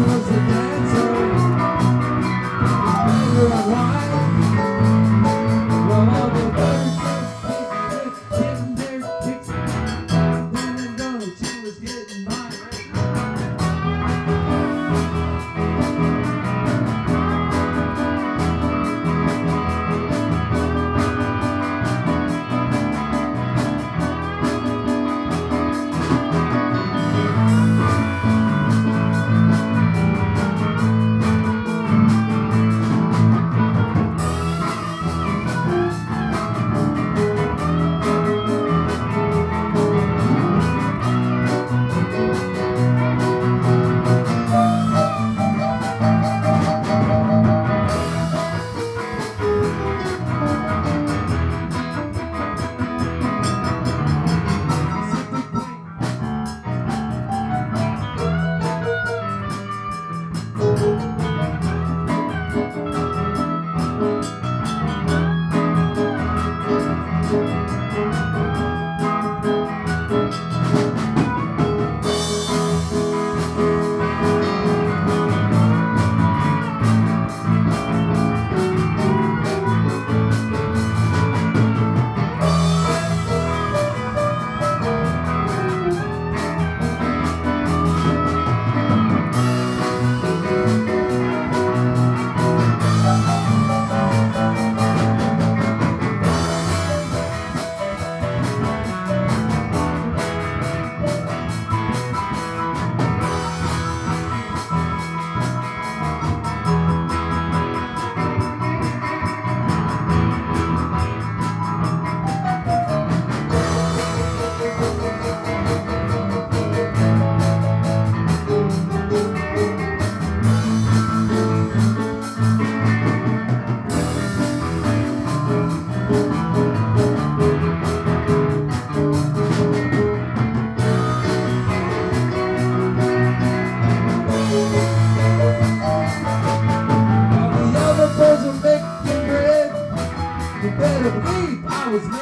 was a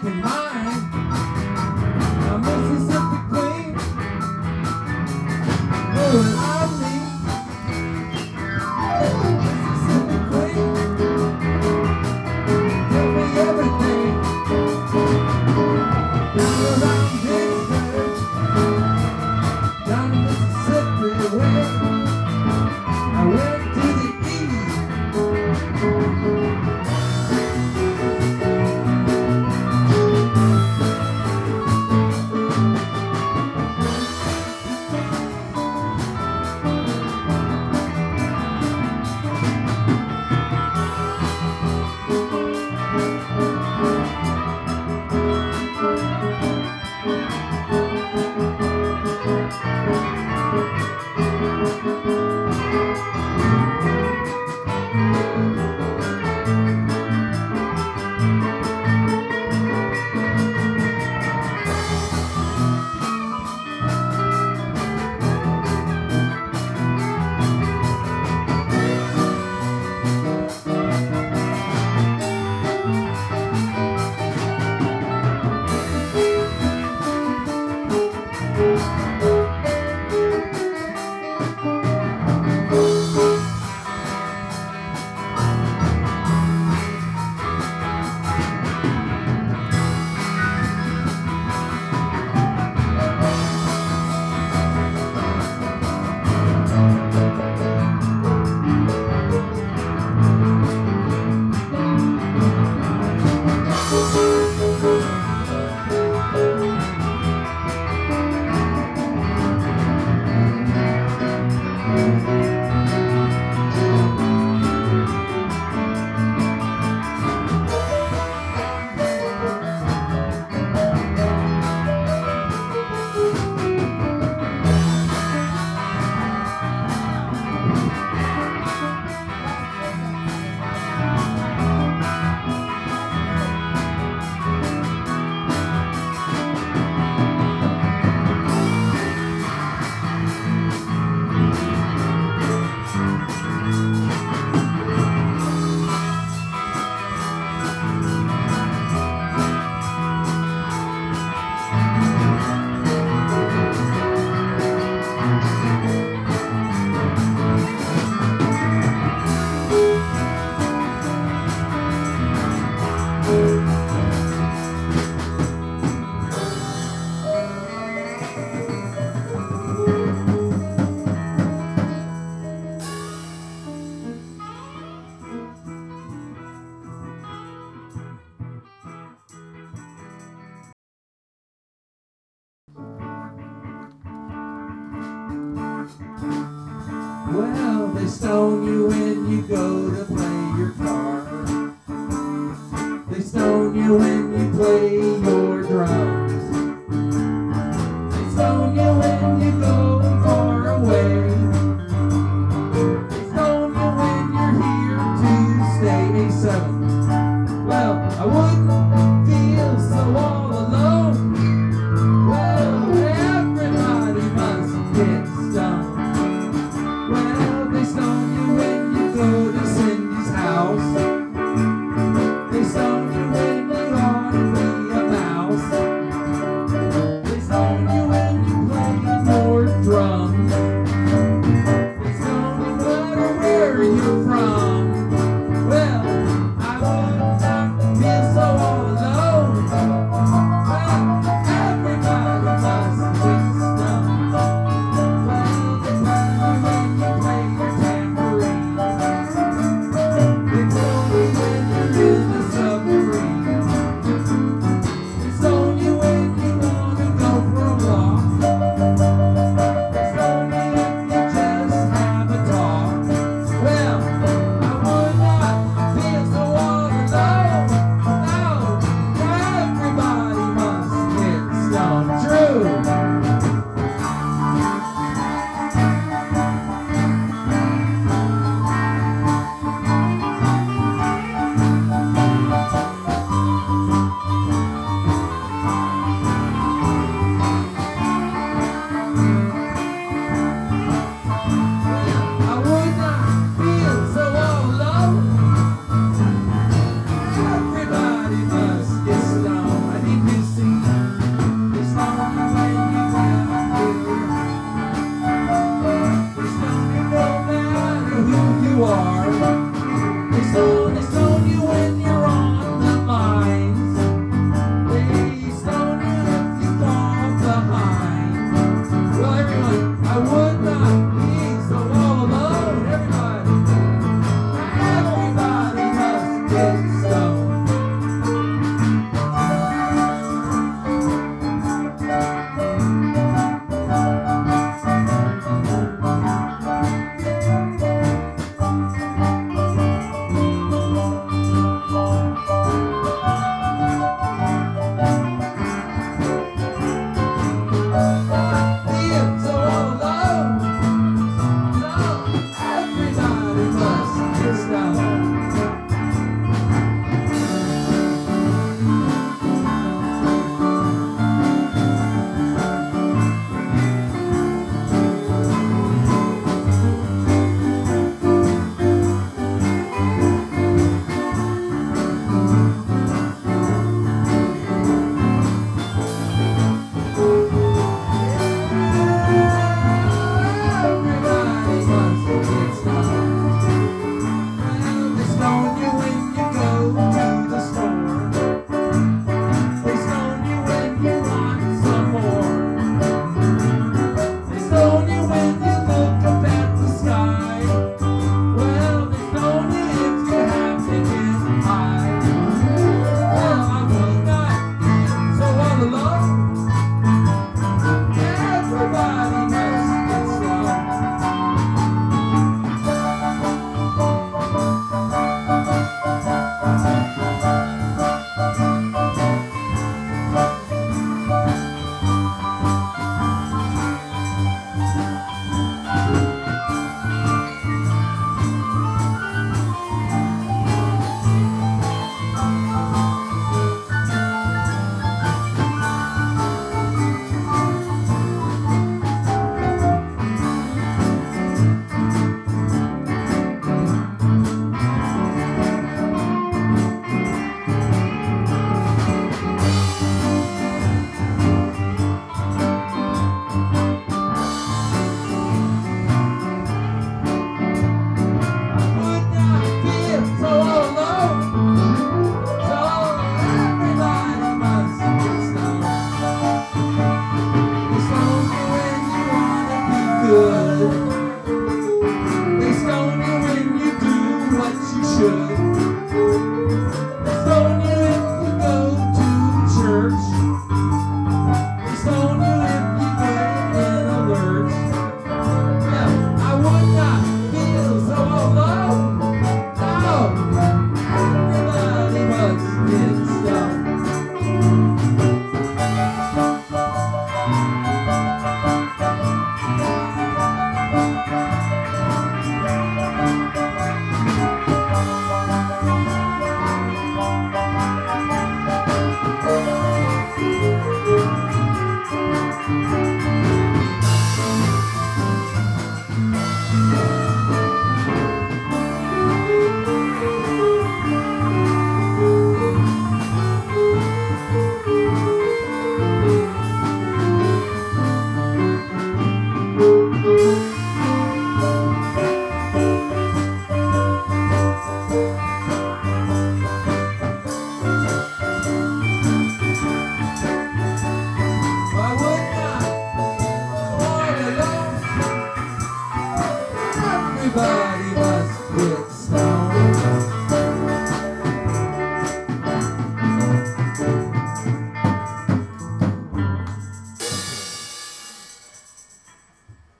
keeping mind.